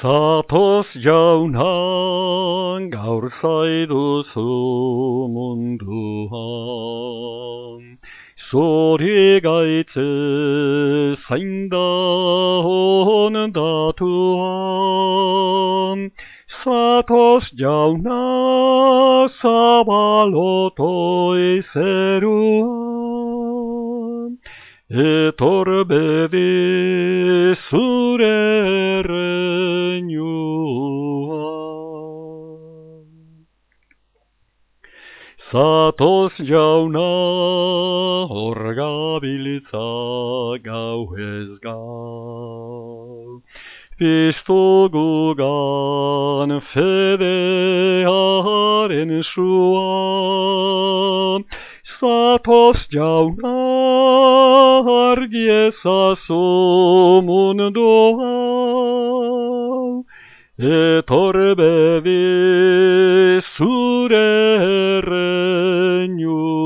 Satos jaunan gaur zaidu zu munduan, Zori gaitze zainda hon datuan, Satos jauna zabalotoi zeruan, Etor bedi zu Satos jauna horgabiltza gau ez gau. Piztu gugan fedearen sua. Satos jauna argi ezazu et orbe vi sure regnu.